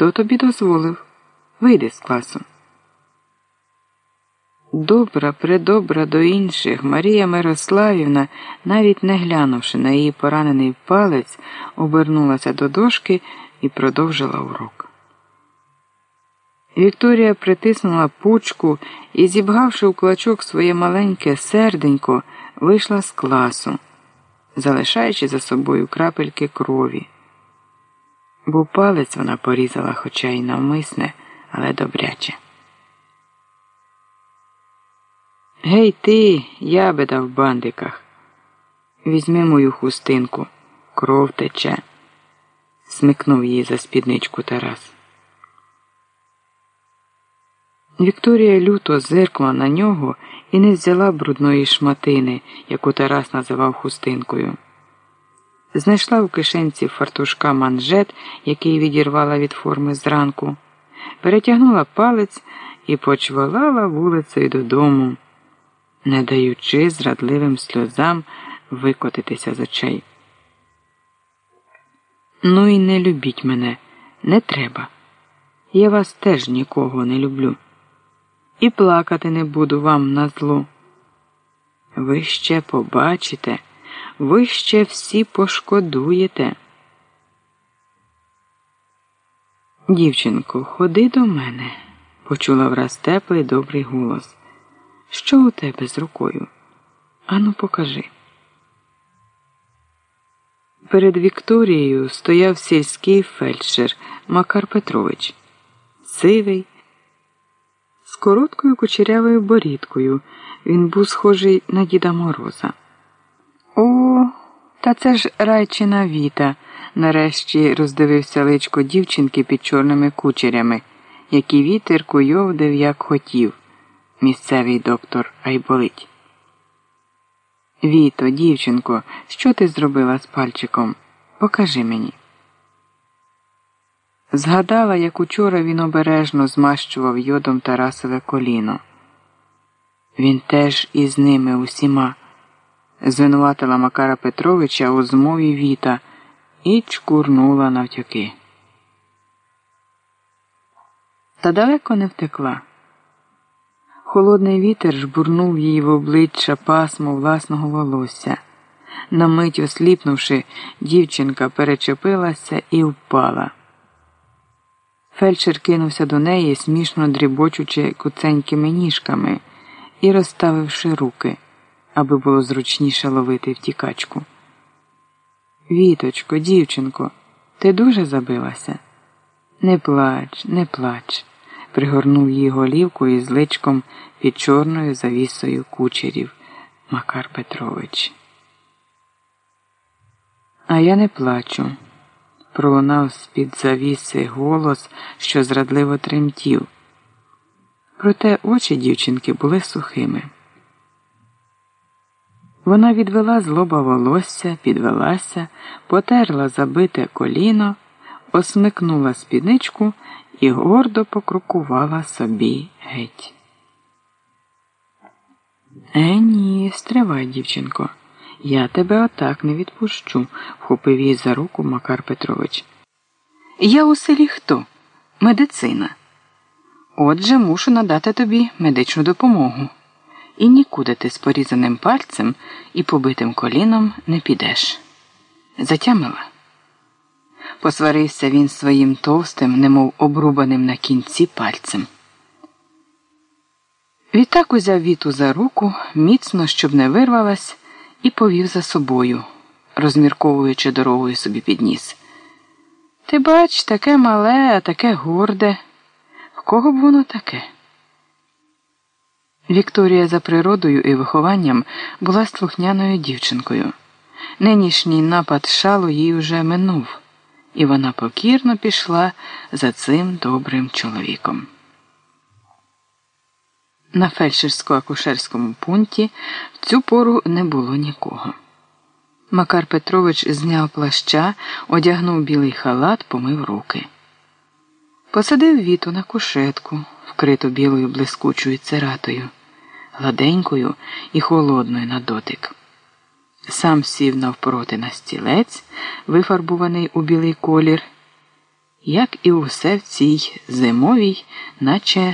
Хто тобі дозволив? Вийди з класу. Добра, предобра до інших, Марія Мирославівна, навіть не глянувши на її поранений палець, обернулася до дошки і продовжила урок. Вікторія притиснула пучку і, зібгавши у клочок своє маленьке серденько, вийшла з класу, залишаючи за собою крапельки крові. Бо палець вона порізала, хоча й навмисне, але добряче. Гей ти, ябеда в бандиках. Візьми мою хустинку, кров тече, смикнув її за спідничку Тарас. Вікторія люто зиркнула на нього і не взяла брудної шматини, яку Тарас називав хустинкою. Знайшла в кишенці фартушка манжет, який відірвала від форми зранку, перетягнула палець і почвалала вулицею додому, не даючи зрадливим сльозам викотитися з очей. Ну і не любіть мене, не треба. Я вас теж нікого не люблю і плакати не буду вам на зло. Ви ще побачите, ви ще всі пошкодуєте. Дівчинко, ходи до мене, почула враз теплий добрий голос. Що у тебе з рукою? Ану, покажи. Перед Вікторією стояв сільський фельдшер Макар Петрович, сивий з короткою кучерявою борідкою. Він був схожий на Діда Мороза. О, та це ж райчина Віта, нарешті роздивився личко дівчинки під чорними кучерями, які вітер куйовдив, як хотів, місцевий доктор Айболить. Віто, дівчинко, що ти зробила з пальчиком? Покажи мені. Згадала, як учора він обережно змащував йодом Тарасове коліно. Він теж із ними усіма, звинуватила Макара Петровича у змові віта і чкурнула навтяки. Та далеко не втекла. Холодний вітер жбурнув її в обличчя пасмо власного волосся. На мить осліпнувши, дівчинка перечепилася і впала. Фельдшер кинувся до неї, смішно дрібочучи куценькими ніжками і розставивши руки, аби було зручніше ловити втікачку. Віточко, дівчинко, ти дуже забилася? Не плач, не плач, пригорнув її голівку із личком під чорною завісою кучерів Макар Петрович. А я не плачу пролунав з-під завіси голос, що зрадливо тремтів. Проте очі дівчинки були сухими. Вона відвела з лоба волосся, підвелася, потерла забите коліно, осмикнула спідничку і гордо покрукувала собі геть. Е, ні, стривай, дівчинко. Я тебе отак не відпущу, вхопив її за руку Макар Петрович. Я у селі хто? Медицина. Отже, мушу надати тобі медичну допомогу. І нікуди ти з порізаним пальцем і побитим коліном не підеш. Затямила. Посварився він своїм товстим, немов обрубаним на кінці пальцем. Відтак узяв віту за руку, міцно, щоб не вирвалась і повів за собою, розмірковуючи дорогою собі підніс. Ти бач, таке мале, а таке горде. В кого б воно таке? Вікторія за природою і вихованням була слухняною дівчинкою. Нинішній напад шалу їй уже минув, і вона покірно пішла за цим добрим чоловіком. На фельдшерсько-акушерському пункті в цю пору не було нікого. Макар Петрович зняв плаща, одягнув білий халат, помив руки. Посадив віту на кушетку, вкриту білою блискучою цератою, гладенькою і холодною на дотик. Сам сів навпроти на стілець, вифарбуваний у білий колір, як і усе в цій зимовій, наче